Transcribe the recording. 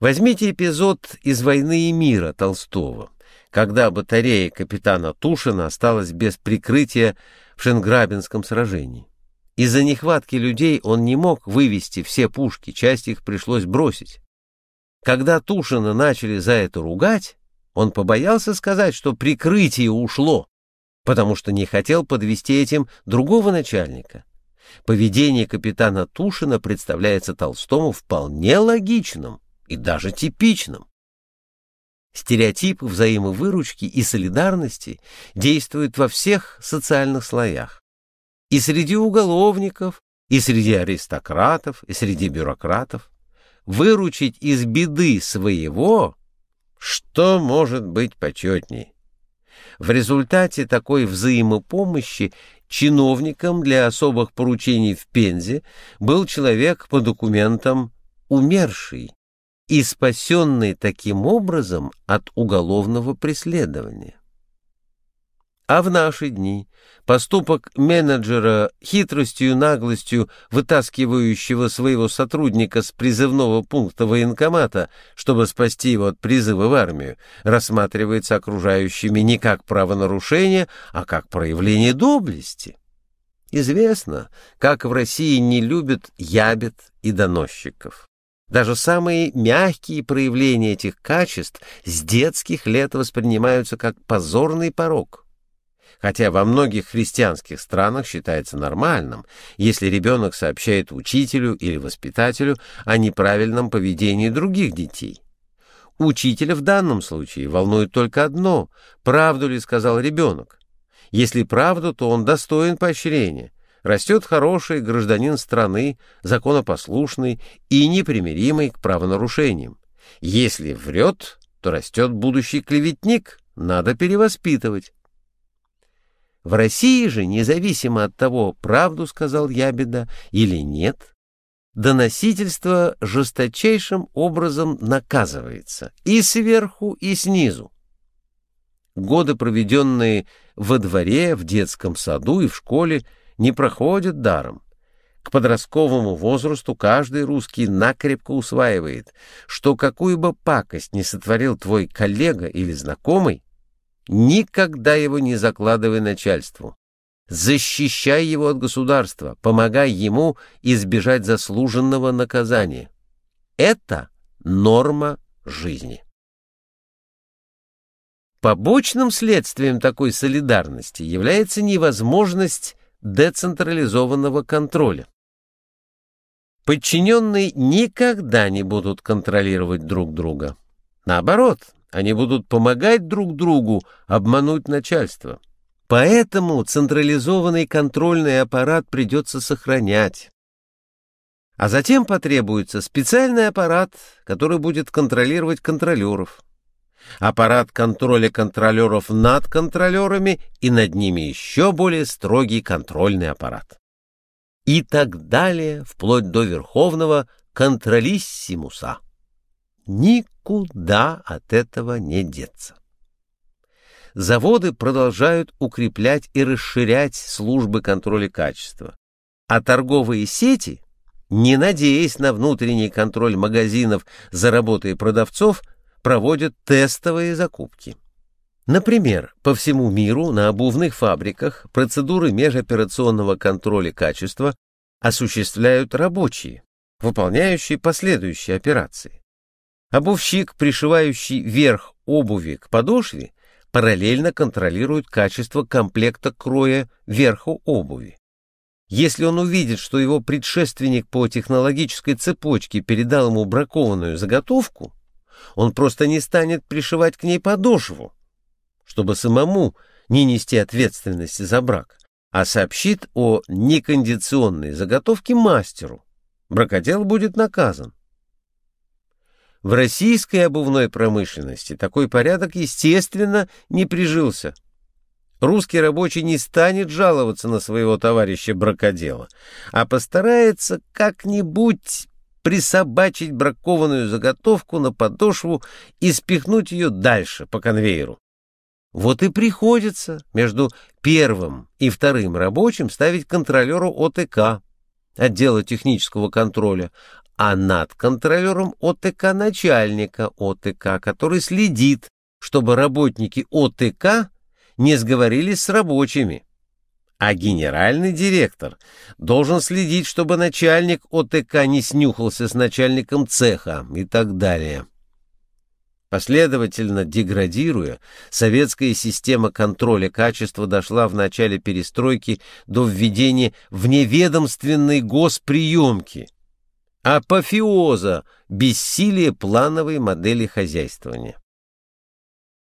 Возьмите эпизод из «Войны и мира» Толстого, когда батарея капитана Тушина осталась без прикрытия в Шенграбинском сражении. Из-за нехватки людей он не мог вывести все пушки, часть их пришлось бросить. Когда Тушина начали за это ругать, он побоялся сказать, что прикрытие ушло, потому что не хотел подвести этим другого начальника. Поведение капитана Тушина представляется Толстому вполне логичным и даже типичным. Стереотипы взаимовыручки и солидарности действуют во всех социальных слоях. И среди уголовников, и среди аристократов, и среди бюрократов. Выручить из беды своего, что может быть почетней? В результате такой взаимопомощи чиновником для особых поручений в Пензе был человек по документам умерший и спасенный таким образом от уголовного преследования. А в наши дни поступок менеджера хитростью и наглостью, вытаскивающего своего сотрудника с призывного пункта военкомата, чтобы спасти его от призыва в армию, рассматривается окружающими не как правонарушение, а как проявление доблести. Известно, как в России не любят ябед и доносчиков. Даже самые мягкие проявления этих качеств с детских лет воспринимаются как позорный порог хотя во многих христианских странах считается нормальным, если ребенок сообщает учителю или воспитателю о неправильном поведении других детей. Учителя в данном случае волнует только одно – правду ли сказал ребенок. Если правду, то он достоин поощрения. Растет хороший гражданин страны, законопослушный и непримиримый к правонарушениям. Если врет, то растет будущий клеветник, надо перевоспитывать. В России же, независимо от того, правду сказал Ябеда или нет, доносительство жесточайшим образом наказывается и сверху, и снизу. Годы, проведенные во дворе, в детском саду и в школе, не проходят даром. К подростковому возрасту каждый русский накрепко усваивает, что какую бы пакость не сотворил твой коллега или знакомый, Никогда его не закладывай начальству. Защищай его от государства, помогай ему избежать заслуженного наказания. Это норма жизни. Побочным следствием такой солидарности является невозможность децентрализованного контроля. Подчиненные никогда не будут контролировать друг друга. Наоборот, они будут помогать друг другу обмануть начальство. Поэтому централизованный контрольный аппарат придется сохранять. А затем потребуется специальный аппарат, который будет контролировать контролеров. Аппарат контроля контролеров над контролерами и над ними еще более строгий контрольный аппарат. И так далее, вплоть до верховного контролиссимуса. Никуда от этого не деться. Заводы продолжают укреплять и расширять службы контроля качества, а торговые сети, не надеясь на внутренний контроль магазинов за работой продавцов, проводят тестовые закупки. Например, по всему миру на обувных фабриках процедуры межоперационного контроля качества осуществляют рабочие, выполняющие последующие операции. Обувщик, пришивающий верх обуви к подошве, параллельно контролирует качество комплекта кроя верха обуви. Если он увидит, что его предшественник по технологической цепочке передал ему бракованную заготовку, он просто не станет пришивать к ней подошву, чтобы самому не нести ответственности за брак, а сообщит о некондиционной заготовке мастеру. Бракодел будет наказан. В российской обувной промышленности такой порядок, естественно, не прижился. Русский рабочий не станет жаловаться на своего товарища-бракодела, а постарается как-нибудь присобачить бракованную заготовку на подошву и спихнуть ее дальше по конвейеру. Вот и приходится между первым и вторым рабочим ставить контролеру ОТК, отдела технического контроля, а над контролером ОТК начальника ОТК, который следит, чтобы работники ОТК не сговорились с рабочими. А генеральный директор должен следить, чтобы начальник ОТК не снюхался с начальником цеха и так далее. Последовательно деградируя, советская система контроля качества дошла в начале перестройки до введения вневедомственной госприемки, апофеоза бессилия плановой модели хозяйствования.